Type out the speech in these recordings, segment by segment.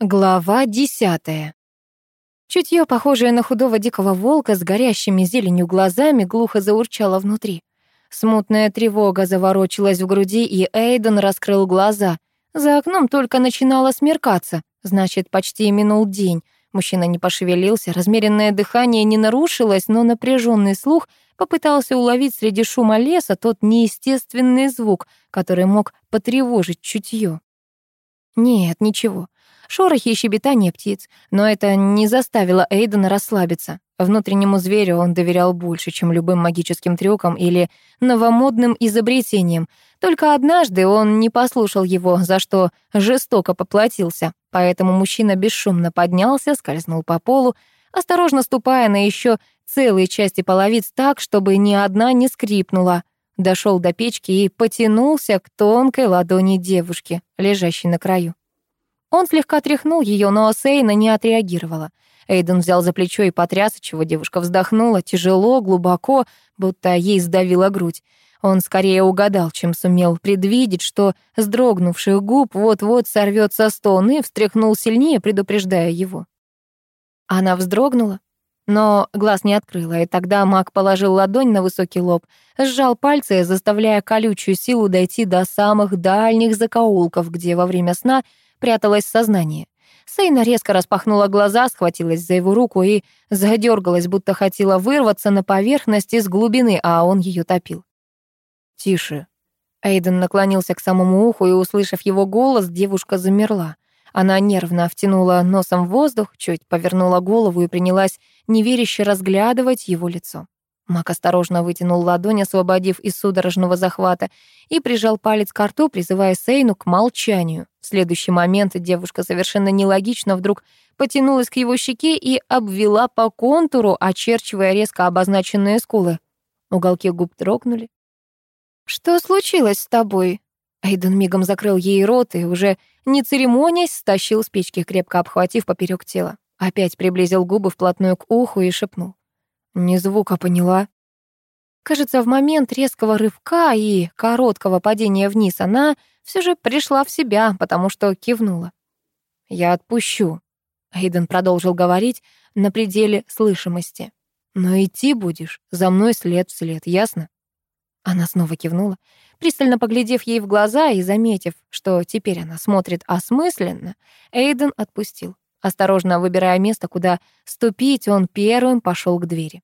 Глава десятая. Чутье, похожее на худого дикого волка с горящими зеленью глазами, глухо заурчало внутри. Смутная тревога заворочилась в груди, и Эйден раскрыл глаза. За окном только начинало смеркаться, значит, почти минул день. Мужчина не пошевелился, размеренное дыхание не нарушилось, но напряженный слух попытался уловить среди шума леса тот неестественный звук, который мог потревожить чутье. Нет, ничего шорохи и щебетание птиц, но это не заставило Эйдена расслабиться. Внутреннему зверю он доверял больше, чем любым магическим трюкам или новомодным изобретениям. Только однажды он не послушал его, за что жестоко поплатился. Поэтому мужчина бесшумно поднялся, скользнул по полу, осторожно ступая на еще целые части половиц так, чтобы ни одна не скрипнула. Дошел до печки и потянулся к тонкой ладони девушки, лежащей на краю. Он слегка тряхнул ее, но Сейна не отреагировала. Эйден взял за плечо и потряс, чего девушка вздохнула, тяжело, глубоко, будто ей сдавила грудь. Он скорее угадал, чем сумел предвидеть, что с губ вот-вот сорвется стон и встряхнул сильнее, предупреждая его. Она вздрогнула, но глаз не открыла, и тогда маг положил ладонь на высокий лоб, сжал пальцы, заставляя колючую силу дойти до самых дальних закоулков, где во время сна — пряталось сознание. Сейна резко распахнула глаза, схватилась за его руку и задергалась, будто хотела вырваться на поверхность из глубины, а он ее топил. «Тише». Эйден наклонился к самому уху, и, услышав его голос, девушка замерла. Она нервно втянула носом воздух, чуть повернула голову и принялась неверяще разглядывать его лицо. Мак осторожно вытянул ладонь, освободив из судорожного захвата, и прижал палец к рту, призывая Сейну к молчанию. В следующий момент девушка совершенно нелогично вдруг потянулась к его щеке и обвела по контуру, очерчивая резко обозначенные скулы. Уголки губ дрогнули. «Что случилось с тобой?» Эйден мигом закрыл ей рот и, уже не церемонясь, стащил с печки, крепко обхватив поперек тела. Опять приблизил губы вплотную к уху и шепнул. Ни звука поняла. Кажется, в момент резкого рывка и короткого падения вниз она все же пришла в себя, потому что кивнула. «Я отпущу», — Эйден продолжил говорить на пределе слышимости. «Но идти будешь за мной след в след, ясно?» Она снова кивнула, пристально поглядев ей в глаза и заметив, что теперь она смотрит осмысленно, Эйден отпустил. Осторожно выбирая место, куда ступить, он первым пошел к двери.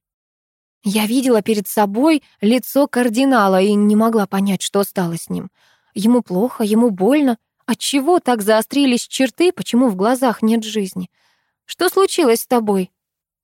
Я видела перед собой лицо кардинала и не могла понять, что стало с ним. Ему плохо, ему больно. Отчего так заострились черты, почему в глазах нет жизни? Что случилось с тобой?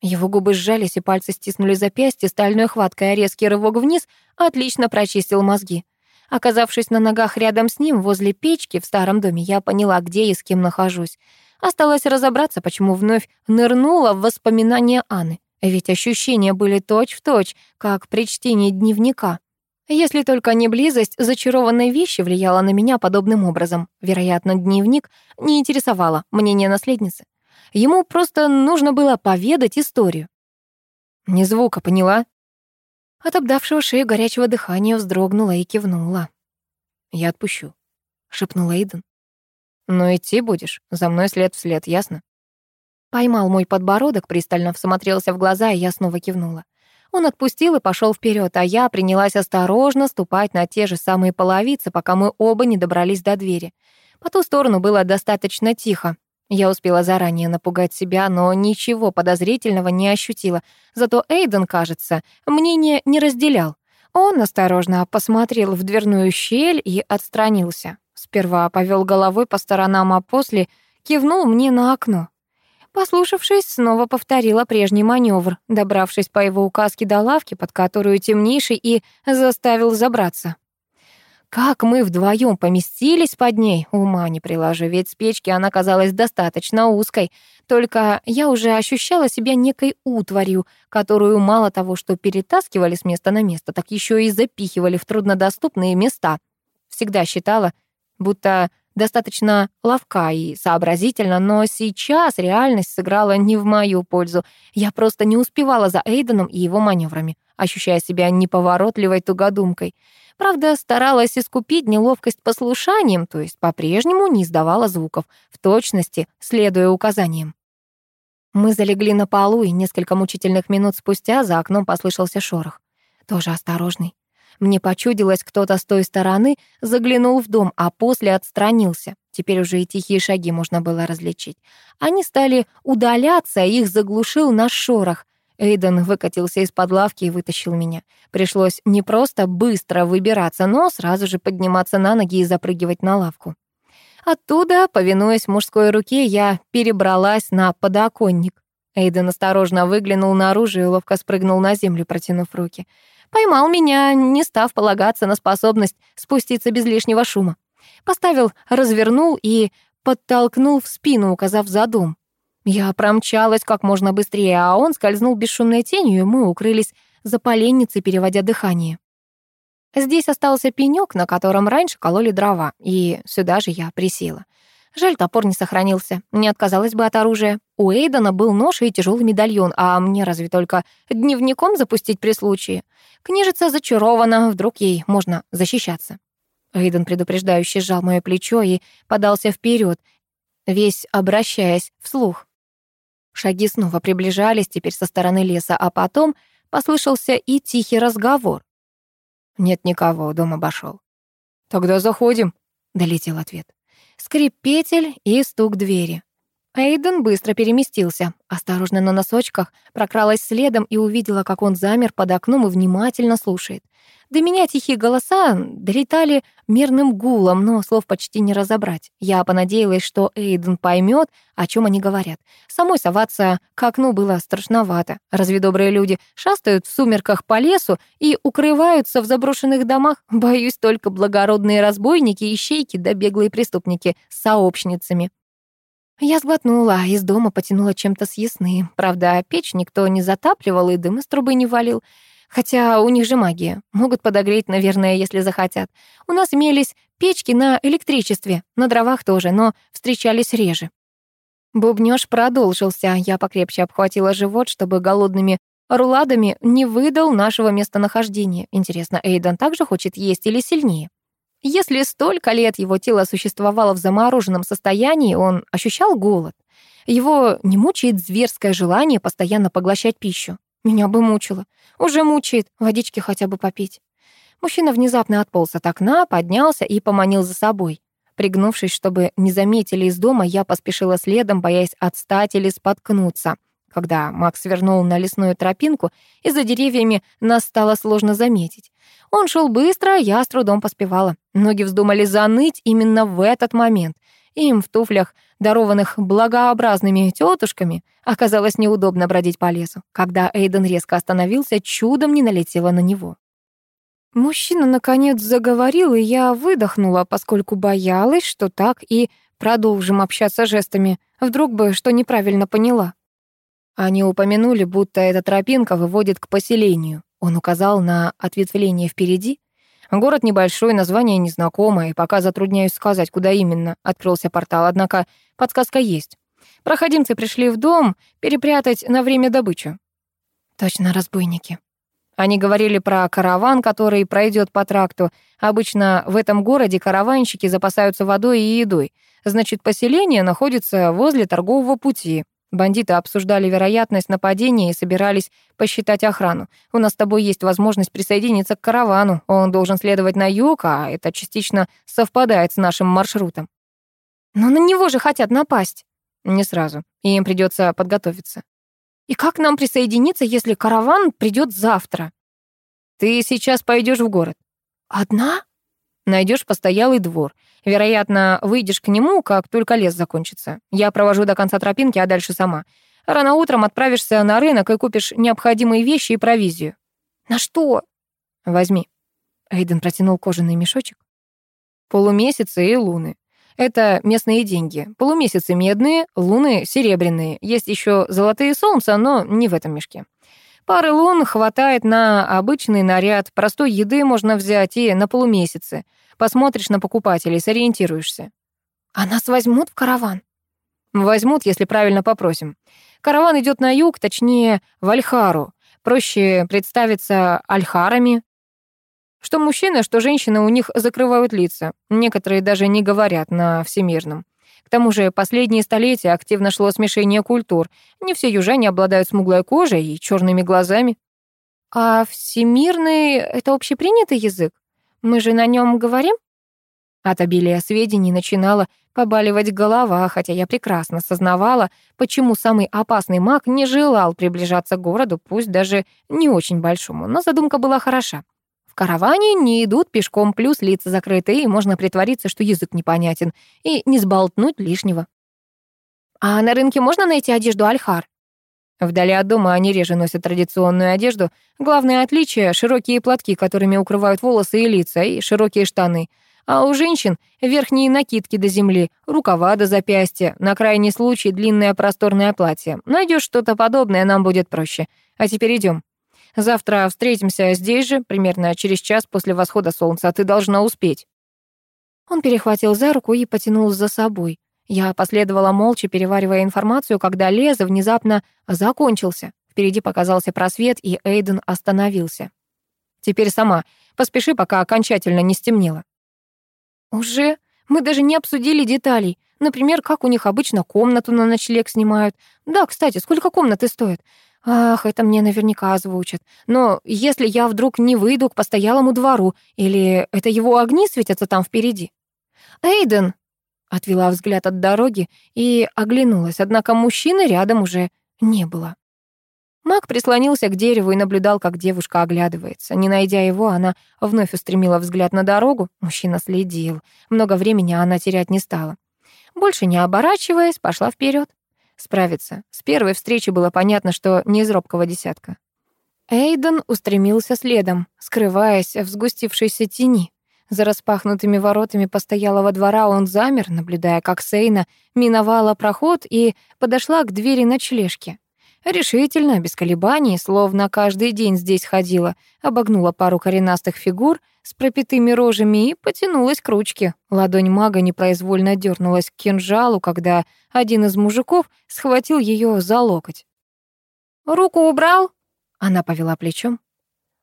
Его губы сжались, и пальцы стиснули запястье стальной хваткой, а резкий рывок вниз отлично прочистил мозги. Оказавшись на ногах рядом с ним, возле печки в старом доме, я поняла, где и с кем нахожусь. Осталось разобраться, почему вновь нырнула в воспоминания Анны. Ведь ощущения были точь-в-точь, точь, как при чтении дневника. Если только не близость зачарованной вещи влияла на меня подобным образом. Вероятно, дневник не интересовало мнение наследницы. Ему просто нужно было поведать историю. «Ни звука, поняла?» От обдавшего шею горячего дыхания вздрогнула и кивнула. «Я отпущу», — шепнул Эйден. «Но идти будешь, за мной след вслед, ясно?» Поймал мой подбородок, пристально всмотрелся в глаза, и я снова кивнула. Он отпустил и пошел вперед, а я принялась осторожно ступать на те же самые половицы, пока мы оба не добрались до двери. По ту сторону было достаточно тихо. Я успела заранее напугать себя, но ничего подозрительного не ощутила. Зато Эйден, кажется, мнение не разделял. Он осторожно посмотрел в дверную щель и отстранился. Сперва повел головой по сторонам, а после кивнул мне на окно. Послушавшись, снова повторила прежний маневр, добравшись по его указке до лавки, под которую темнейший и заставил забраться. Как мы вдвоем поместились под ней, ума не приложу, ведь с печки она казалась достаточно узкой. Только я уже ощущала себя некой утварью, которую мало того, что перетаскивали с места на место, так еще и запихивали в труднодоступные места. Всегда считала, будто достаточно ловка и сообразительна, но сейчас реальность сыграла не в мою пользу. Я просто не успевала за Эйденом и его маневрами, ощущая себя неповоротливой тугодумкой. Правда, старалась искупить неловкость послушанием, то есть по-прежнему не издавала звуков, в точности следуя указаниям. Мы залегли на полу, и несколько мучительных минут спустя за окном послышался шорох. Тоже осторожный. Мне почудилось, кто-то с той стороны заглянул в дом, а после отстранился. Теперь уже и тихие шаги можно было различить. Они стали удаляться, их заглушил наш шорох. Эйден выкатился из-под лавки и вытащил меня. Пришлось не просто быстро выбираться, но сразу же подниматься на ноги и запрыгивать на лавку. Оттуда, повинуясь мужской руке, я перебралась на подоконник. Эйден осторожно выглянул наружу и ловко спрыгнул на землю, протянув руки. Поймал меня, не став полагаться на способность спуститься без лишнего шума. Поставил, развернул и подтолкнул в спину, указав за дом. Я промчалась как можно быстрее, а он скользнул бесшумной тенью, и мы укрылись за поленницей, переводя дыхание. Здесь остался пенёк, на котором раньше кололи дрова, и сюда же я присела. Жаль, топор не сохранился, не отказалась бы от оружия. У Эйдена был нож и тяжелый медальон, а мне разве только дневником запустить при случае. Книжица зачарована, вдруг ей можно защищаться. Эйден предупреждающе сжал моё плечо и подался вперед, весь обращаясь вслух. Шаги снова приближались, теперь со стороны леса, а потом послышался и тихий разговор. «Нет никого, дом обошел». «Тогда заходим», — долетел ответ. Скрип петель и стук двери. Эйден быстро переместился. Осторожно на носочках прокралась следом и увидела, как он замер под окном и внимательно слушает. До меня тихие голоса долетали мирным гулом, но слов почти не разобрать. Я понадеялась, что Эйден поймет, о чем они говорят. Самой соваться к окну было страшновато. Разве добрые люди шастают в сумерках по лесу и укрываются в заброшенных домах? Боюсь, только благородные разбойники, ищейки да беглые преступники с сообщницами. Я сглотнула, из дома потянула чем-то съестным. Правда, печь никто не затапливал и дым из трубы не валил. Хотя у них же магия. Могут подогреть, наверное, если захотят. У нас имелись печки на электричестве, на дровах тоже, но встречались реже. Бубнёж продолжился. Я покрепче обхватила живот, чтобы голодными руладами не выдал нашего местонахождения. Интересно, Эйден также хочет есть или сильнее? Если столько лет его тело существовало в замороженном состоянии, он ощущал голод. Его не мучает зверское желание постоянно поглощать пищу. Меня бы мучило. Уже мучает, водички хотя бы попить. Мужчина внезапно отполз от окна, поднялся и поманил за собой. Пригнувшись, чтобы не заметили из дома, я поспешила следом, боясь отстать или споткнуться. Когда Макс свернул на лесную тропинку, и за деревьями нас стало сложно заметить. Он шел быстро, я с трудом поспевала. Ноги вздумали заныть именно в этот момент. Им в туфлях, дарованных благообразными тетушками, оказалось неудобно бродить по лесу. Когда Эйден резко остановился, чудом не налетела на него. Мужчина, наконец, заговорил, и я выдохнула, поскольку боялась, что так и продолжим общаться жестами. Вдруг бы что неправильно поняла. Они упомянули, будто эта тропинка выводит к поселению. Он указал на ответвление впереди, Город небольшой, название незнакомое, пока затрудняюсь сказать, куда именно открылся портал, однако подсказка есть. Проходимцы пришли в дом перепрятать на время добычу. Точно разбойники. Они говорили про караван, который пройдет по тракту. Обычно в этом городе караванщики запасаются водой и едой. Значит, поселение находится возле торгового пути. Бандиты обсуждали вероятность нападения и собирались посчитать охрану. У нас с тобой есть возможность присоединиться к каравану. Он должен следовать на юг, а это частично совпадает с нашим маршрутом. Но на него же хотят напасть. Не сразу. Им придется подготовиться. И как нам присоединиться, если караван придет завтра? Ты сейчас пойдешь в город. Одна? Найдешь постоялый двор. Вероятно, выйдешь к нему, как только лес закончится. Я провожу до конца тропинки, а дальше сама. Рано утром отправишься на рынок и купишь необходимые вещи и провизию. На что? Возьми. Эйден протянул кожаный мешочек. Полумесяцы и луны. Это местные деньги. Полумесяцы медные, луны серебряные. Есть еще золотые солнца, но не в этом мешке. Пары лун хватает на обычный наряд, простой еды можно взять и на полумесяцы. Посмотришь на покупателей, сориентируешься. «А нас возьмут в караван?» «Возьмут, если правильно попросим. Караван идет на юг, точнее, в Альхару. Проще представиться альхарами. Что мужчины, что женщины у них закрывают лица. Некоторые даже не говорят на всемирном. К тому же последние столетия активно шло смешение культур. Не все южане обладают смуглой кожей и черными глазами. А всемирный — это общепринятый язык? Мы же на нем говорим? От обилия сведений начинала побаливать голова, хотя я прекрасно сознавала, почему самый опасный маг не желал приближаться к городу, пусть даже не очень большому, но задумка была хороша. В караване не идут пешком, плюс лица закрыты, и можно притвориться, что язык непонятен, и не сболтнуть лишнего. А на рынке можно найти одежду Альхар? Вдали от дома они реже носят традиционную одежду. Главное отличие — широкие платки, которыми укрывают волосы и лица, и широкие штаны — а у женщин верхние накидки до земли, рукава до запястья, на крайний случай длинное просторное платье. Найдешь что-то подобное, нам будет проще. А теперь идем. Завтра встретимся здесь же, примерно через час после восхода солнца. Ты должна успеть». Он перехватил за руку и потянул за собой. Я последовала молча, переваривая информацию, когда лес внезапно закончился. Впереди показался просвет, и Эйден остановился. «Теперь сама. Поспеши, пока окончательно не стемнело». «Уже? Мы даже не обсудили деталей. Например, как у них обычно комнату на ночлег снимают. Да, кстати, сколько комнаты стоят? Ах, это мне наверняка озвучат. Но если я вдруг не выйду к постоялому двору, или это его огни светятся там впереди? Эйден!» Отвела взгляд от дороги и оглянулась, однако мужчины рядом уже не было. Мак прислонился к дереву и наблюдал, как девушка оглядывается. Не найдя его, она вновь устремила взгляд на дорогу. Мужчина следил. Много времени она терять не стала. Больше не оборачиваясь, пошла вперед. Справиться. С первой встречи было понятно, что не из робкого десятка. Эйден устремился следом, скрываясь в сгустившейся тени. За распахнутыми воротами постоялого двора он замер, наблюдая, как Сейна миновала проход и подошла к двери ночлежки. Решительно, без колебаний, словно каждый день здесь ходила, обогнула пару коренастых фигур с пропитыми рожами и потянулась к ручке. Ладонь мага непроизвольно дернулась к кинжалу, когда один из мужиков схватил ее за локоть. «Руку убрал?» Она повела плечом.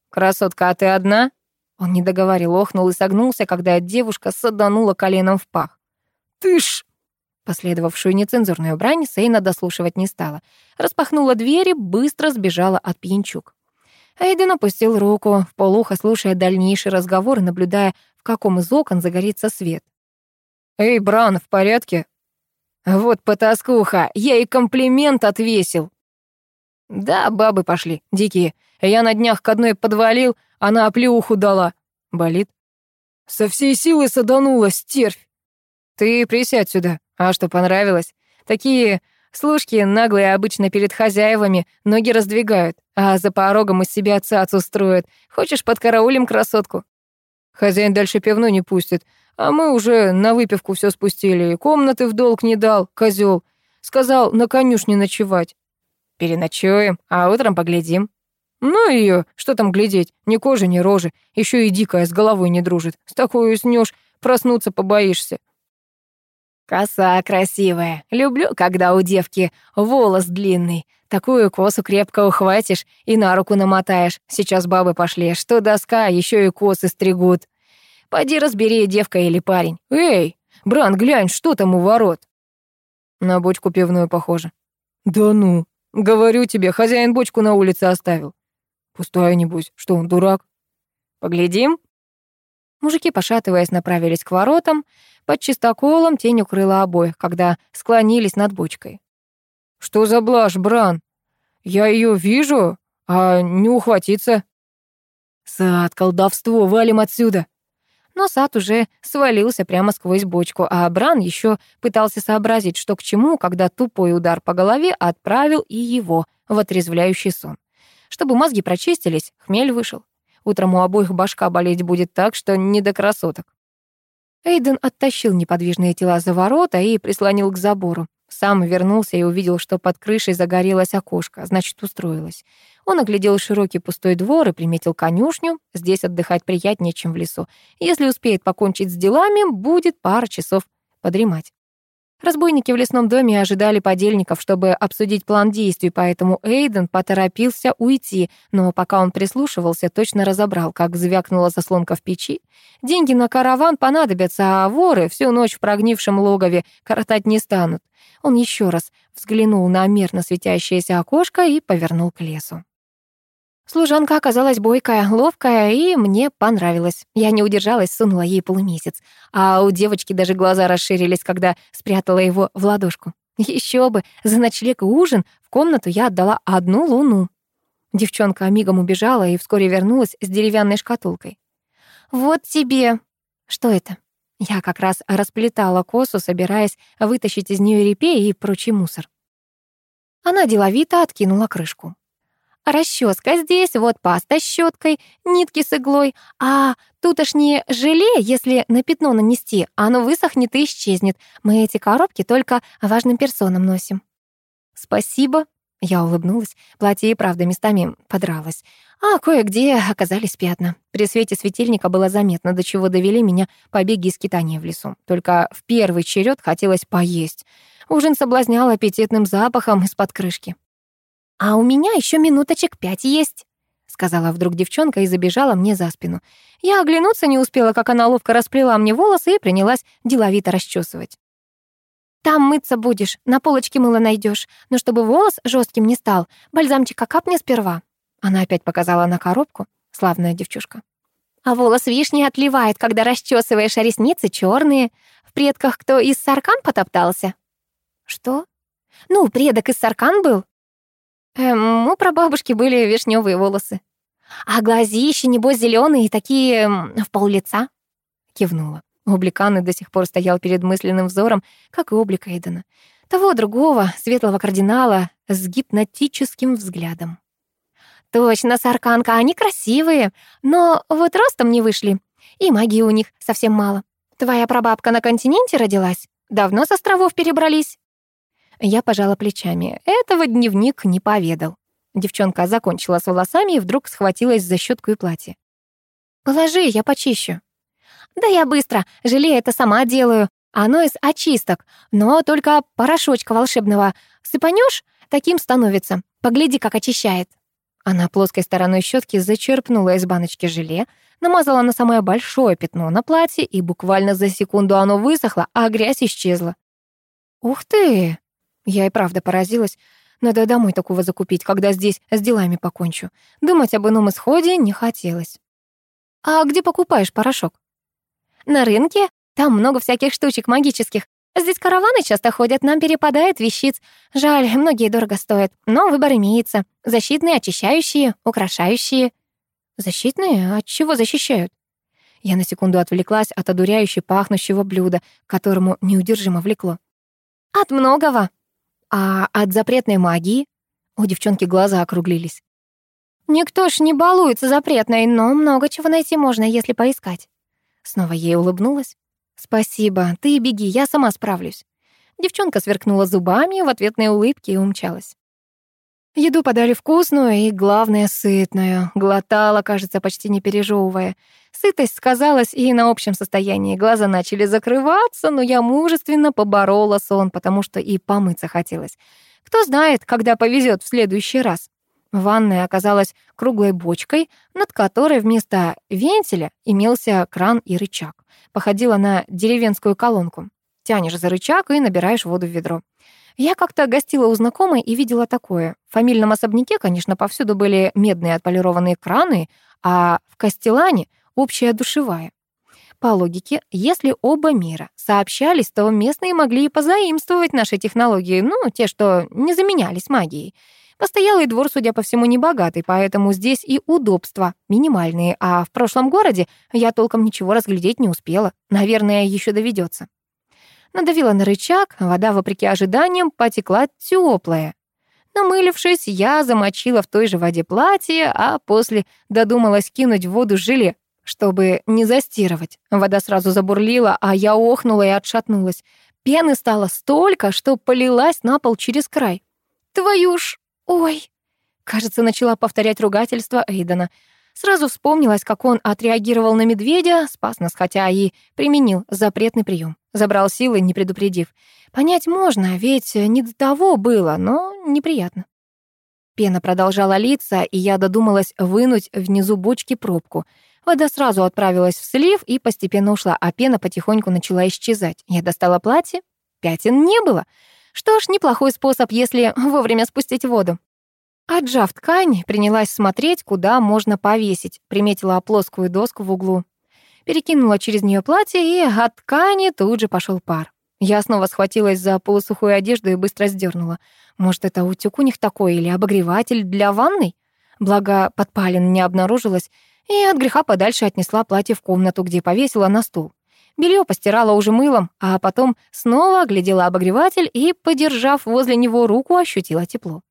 «Красотка, а ты одна?» Он не договорил, охнул и согнулся, когда девушка саданула коленом в пах. «Ты ж!» Последовавшую нецензурную брань Сейна дослушивать не стала. Распахнула двери, быстро сбежала от пьянчук. Эйден опустил руку, в полухо слушая дальнейший разговор наблюдая, в каком из окон загорится свет. «Эй, Бран, в порядке?» «Вот потаскуха, я и комплимент отвесил!» «Да, бабы пошли, дикие. Я на днях к одной подвалил, она оплеуху дала. Болит?» «Со всей силы саданула, стервь!» «Ты присядь сюда, а что, понравилось? Такие служки наглые обычно перед хозяевами ноги раздвигают, а за порогом из себя цацу строят. Хочешь, под караулем красотку? Хозяин дальше пивну не пустит, а мы уже на выпивку все спустили, комнаты в долг не дал, козел. Сказал, на конюшне ночевать. Переночуем, а утром поглядим. Ну ее, что там глядеть, ни кожи, ни рожи, еще и дикая с головой не дружит. С такой уснешь, проснуться побоишься. Коса красивая. Люблю, когда у девки волос длинный. Такую косу крепко ухватишь и на руку намотаешь. Сейчас бабы пошли, что доска, еще и косы стригут. Пойди разбери, девка или парень. Эй, Бран, глянь, что там у ворот? На бочку пивную похоже. Да ну, говорю тебе, хозяин бочку на улице оставил. Пустая, небось, что он, дурак? Поглядим? Мужики, пошатываясь, направились к воротам. Под чистоколом тень укрыла обоих, когда склонились над бочкой. «Что за блажь, Бран? Я ее вижу, а не ухватиться». «Сад, колдовство, валим отсюда!» Но сад уже свалился прямо сквозь бочку, а Бран еще пытался сообразить, что к чему, когда тупой удар по голове отправил и его в отрезвляющий сон. Чтобы мозги прочистились, хмель вышел. Утром у обоих башка болеть будет так, что не до красоток. Эйден оттащил неподвижные тела за ворота и прислонил к забору. Сам вернулся и увидел, что под крышей загорелось окошко, значит, устроилась. Он оглядел широкий пустой двор и приметил конюшню. Здесь отдыхать приятнее, чем в лесу. Если успеет покончить с делами, будет пара часов подремать. Разбойники в лесном доме ожидали подельников, чтобы обсудить план действий, поэтому Эйден поторопился уйти, но пока он прислушивался, точно разобрал, как звякнула заслонка в печи. Деньги на караван понадобятся, а воры всю ночь в прогнившем логове коротать не станут. Он еще раз взглянул на мерно светящееся окошко и повернул к лесу. Служанка оказалась бойкая, ловкая, и мне понравилась. Я не удержалась, сунула ей полумесяц. А у девочки даже глаза расширились, когда спрятала его в ладошку. Еще бы, за ночлег и ужин в комнату я отдала одну луну. Девчонка мигом убежала и вскоре вернулась с деревянной шкатулкой. «Вот тебе...» «Что это?» Я как раз расплетала косу, собираясь вытащить из нее репей и прочий мусор. Она деловито откинула крышку. Расческа здесь, вот паста с щеткой, нитки с иглой. А тут аж не желе, если на пятно нанести, оно высохнет и исчезнет. Мы эти коробки только важным персонам носим. Спасибо. Я улыбнулась. Платье и правда местами подралось. А кое-где оказались пятна. При свете светильника было заметно, до чего довели меня побеги и скитания в лесу. Только в первый черед хотелось поесть. Ужин соблазнял аппетитным запахом из-под крышки. «А у меня еще минуточек пять есть», — сказала вдруг девчонка и забежала мне за спину. Я оглянуться не успела, как она ловко расплела мне волосы и принялась деловито расчесывать. «Там мыться будешь, на полочке мыло найдешь, но чтобы волос жестким не стал, бальзамчика капни сперва». Она опять показала на коробку, славная девчушка. «А волос вишни отливает, когда расчесываешь, а ресницы черные. В предках кто из саркан потоптался?» «Что?» «Ну, предок из саркан был, Эм, у прабабушки были вишневые волосы. А глазища, небось, зеленые, такие в пол лица. Кивнула. Облик Анны до сих пор стоял перед мысленным взором, как и облик Эйдена. Того другого, светлого кардинала, с гипнотическим взглядом. Точно, Сарканка, они красивые, но вот ростом не вышли. И магии у них совсем мало. Твоя прабабка на континенте родилась? Давно с островов перебрались? Я пожала плечами. Этого дневник не поведал. Девчонка закончила с волосами и вдруг схватилась за щетку и платье. «Положи, я почищу». «Да я быстро, желе это сама делаю. Оно из очисток, но только порошочка волшебного. Сыпанешь, таким становится. Погляди, как очищает». Она плоской стороной щетки зачерпнула из баночки желе, намазала на самое большое пятно на платье, и буквально за секунду оно высохло, а грязь исчезла. «Ух ты!» Я и правда поразилась. Надо домой такого закупить, когда здесь с делами покончу. Думать об ином исходе не хотелось. «А где покупаешь порошок?» «На рынке. Там много всяких штучек магических. Здесь караваны часто ходят, нам перепадает вещиц. Жаль, многие дорого стоят, но выбор имеется. Защитные, очищающие, украшающие». «Защитные? От чего защищают?» Я на секунду отвлеклась от одуряюще пахнущего блюда, к которому неудержимо влекло. «От многого», а от запретной магии? У девчонки глаза округлились. Никто ж не балуется запретной, но много чего найти можно, если поискать. Снова ей улыбнулась. Спасибо, ты беги, я сама справлюсь. Девчонка сверкнула зубами в ответной улыбке и умчалась. Еду подали вкусную и, главное, сытную. Глотала, кажется, почти не пережевывая. Сытость сказалась и на общем состоянии. Глаза начали закрываться, но я мужественно поборола сон, потому что и помыться хотелось. Кто знает, когда повезет в следующий раз. Ванная оказалась круглой бочкой, над которой вместо вентиля имелся кран и рычаг. Походила на деревенскую колонку. Тянешь за рычаг и набираешь воду в ведро. Я как-то гостила у знакомой и видела такое. В фамильном особняке, конечно, повсюду были медные отполированные краны, а в Кастелане — общая душевая. По логике, если оба мира сообщались, то местные могли и позаимствовать наши технологии, ну, те, что не заменялись магией. Постоялый двор, судя по всему, небогатый, поэтому здесь и удобства минимальные, а в прошлом городе я толком ничего разглядеть не успела. Наверное, еще доведется. Надавила на рычаг, вода, вопреки ожиданиям, потекла теплая. Намылившись, я замочила в той же воде платье, а после додумалась кинуть в воду желе, чтобы не застирывать. Вода сразу забурлила, а я охнула и отшатнулась. Пены стало столько, что полилась на пол через край. «Твою ж! Ой!» Кажется, начала повторять ругательство Эйдена. Сразу вспомнилось, как он отреагировал на медведя, спас нас, хотя и применил запретный прием. Забрал силы, не предупредив. Понять можно, ведь не до того было, но неприятно. Пена продолжала литься, и я додумалась вынуть внизу бочки пробку. Вода сразу отправилась в слив и постепенно ушла, а пена потихоньку начала исчезать. Я достала платье, пятен не было. Что ж, неплохой способ, если вовремя спустить воду. Отжав ткань, принялась смотреть, куда можно повесить. Приметила плоскую доску в углу. Перекинула через нее платье, и от ткани тут же пошел пар. Я снова схватилась за полусухую одежду и быстро сдернула. Может, это утюг у них такой или обогреватель для ванной? Благо, подпалин не обнаружилось, и от греха подальше отнесла платье в комнату, где повесила на стул. Белье постирала уже мылом, а потом снова оглядела обогреватель и, подержав возле него руку, ощутила тепло.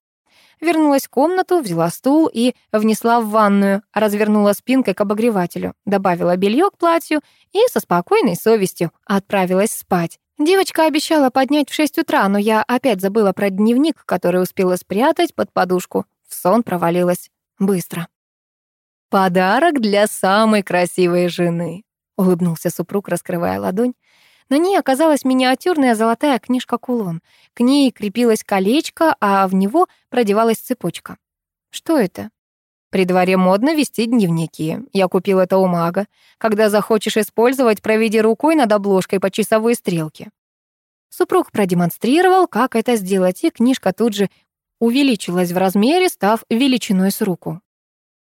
Вернулась в комнату, взяла стул и внесла в ванную, развернула спинкой к обогревателю, добавила белье к платью и со спокойной совестью отправилась спать. Девочка обещала поднять в 6 утра, но я опять забыла про дневник, который успела спрятать под подушку. В сон провалилась быстро. «Подарок для самой красивой жены», — улыбнулся супруг, раскрывая ладонь. На ней оказалась миниатюрная золотая книжка-кулон. К ней крепилось колечко, а в него продевалась цепочка. Что это? При дворе модно вести дневники. Я купил это у мага. Когда захочешь использовать, проведи рукой над обложкой по часовой стрелке. Супруг продемонстрировал, как это сделать, и книжка тут же увеличилась в размере, став величиной с руку.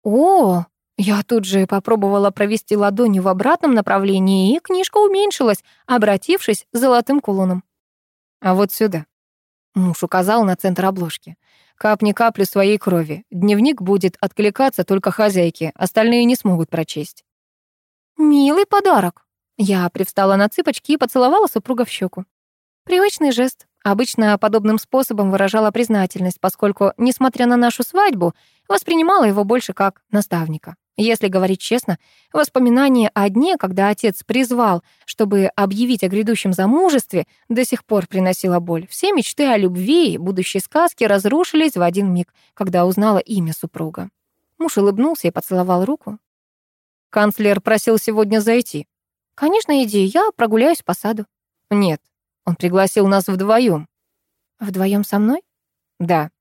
О, я тут же попробовала провести ладонью в обратном направлении, и книжка уменьшилась, обратившись золотым кулоном. А вот сюда. Муж указал на центр обложки. Капни каплю своей крови. Дневник будет откликаться только хозяйке, остальные не смогут прочесть. «Милый подарок». Я привстала на цыпочки и поцеловала супруга в щеку. Привычный жест. Обычно подобным способом выражала признательность, поскольку, несмотря на нашу свадьбу, воспринимала его больше как наставника. Если говорить честно, воспоминания о дне, когда отец призвал, чтобы объявить о грядущем замужестве, до сих пор приносила боль. Все мечты о любви и будущей сказке разрушились в один миг, когда узнала имя супруга. Муж улыбнулся и поцеловал руку. «Канцлер просил сегодня зайти». «Конечно, иди, я прогуляюсь по саду». «Нет, он пригласил нас вдвоем». «Вдвоем со мной?» «Да».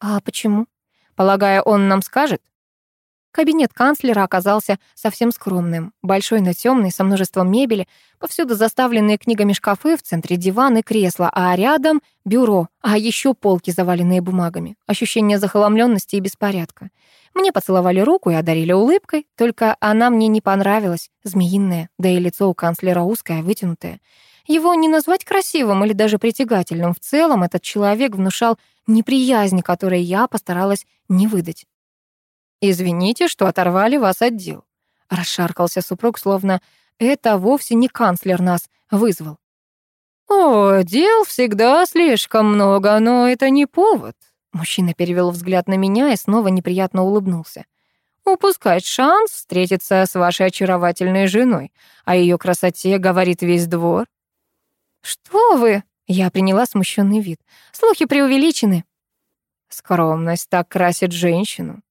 «А почему?» «Полагаю, он нам скажет?» Кабинет канцлера оказался совсем скромным. Большой, но темный, со множеством мебели, повсюду заставленные книгами шкафы, в центре диван и кресла, а рядом — бюро, а еще полки, заваленные бумагами. Ощущение захламленности и беспорядка. Мне поцеловали руку и одарили улыбкой, только она мне не понравилась, змеиная, да и лицо у канцлера узкое, вытянутое. Его не назвать красивым или даже притягательным. В целом этот человек внушал неприязнь, которой я постаралась не выдать. «Извините, что оторвали вас от дел», — расшаркался супруг, словно это вовсе не канцлер нас вызвал. «О, дел всегда слишком много, но это не повод». Мужчина перевел взгляд на меня и снова неприятно улыбнулся. «Упускать шанс встретиться с вашей очаровательной женой. О ее красоте говорит весь двор». «Что вы?» — я приняла смущенный вид. «Слухи преувеличены». «Скромность так красит женщину»,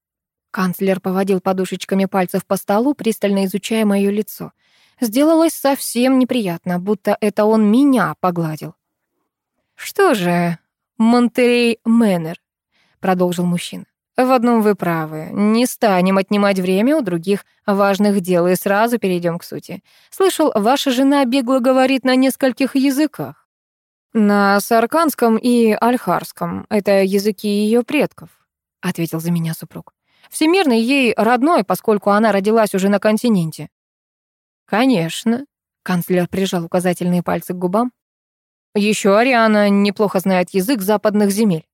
Канцлер поводил подушечками пальцев по столу, пристально изучая моё лицо. Сделалось совсем неприятно, будто это он меня погладил. «Что же, Монтерей Мэннер», — продолжил мужчина, — «в одном вы правы. Не станем отнимать время у других важных дел и сразу перейдем к сути. Слышал, ваша жена бегло говорит на нескольких языках». «На сарканском и альхарском. Это языки ее предков», — ответил за меня супруг. Всемирный ей родной, поскольку она родилась уже на континенте. Конечно, канцлер прижал указательные пальцы к губам. Еще Ариана неплохо знает язык западных земель.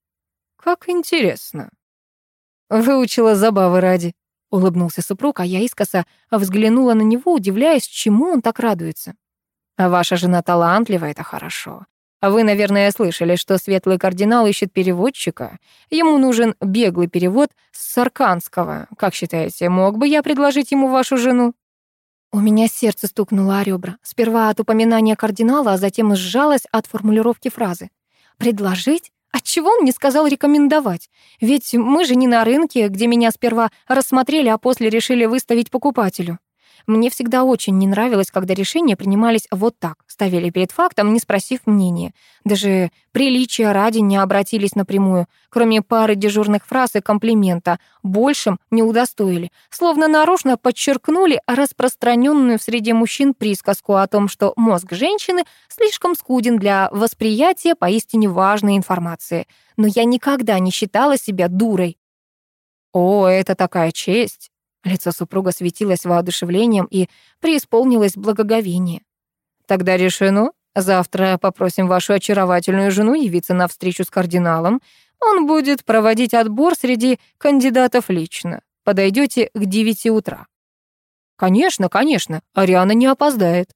Как интересно. Выучила забавы ради, улыбнулся супруг, а я искоса взглянула на него, удивляясь, чему он так радуется. Ваша жена талантлива, это хорошо. Вы, наверное, слышали, что светлый кардинал ищет переводчика. Ему нужен беглый перевод с сарканского. Как считаете, мог бы я предложить ему вашу жену? У меня сердце стукнуло о ребра. Сперва от упоминания кардинала, а затем сжалось от формулировки фразы. «Предложить? Отчего он не сказал рекомендовать? Ведь мы же не на рынке, где меня сперва рассмотрели, а после решили выставить покупателю. Мне всегда очень не нравилось, когда решения принимались вот так, ставили перед фактом, не спросив мнения. Даже приличия ради не обратились напрямую, кроме пары дежурных фраз и комплимента. Большим не удостоили. Словно нарочно подчеркнули распространенную в среде мужчин присказку о том, что мозг женщины слишком скуден для восприятия поистине важной информации. Но я никогда не считала себя дурой. «О, это такая честь!» Лицо супруга светилось воодушевлением и преисполнилось благоговение. «Тогда решено. Завтра попросим вашу очаровательную жену явиться на встречу с кардиналом. Он будет проводить отбор среди кандидатов лично. Подойдете к девяти утра». «Конечно, конечно, Ариана не опоздает».